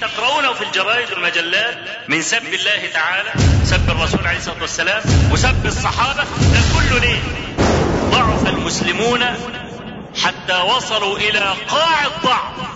تقرؤونه في الجرائد والمجلات من سب الله تعالى سب الرسول عليه الصلاة والسلام وسب الصحابة ده كله ليه ضعف المسلمون حتى وصلوا إلى قاع الضعف.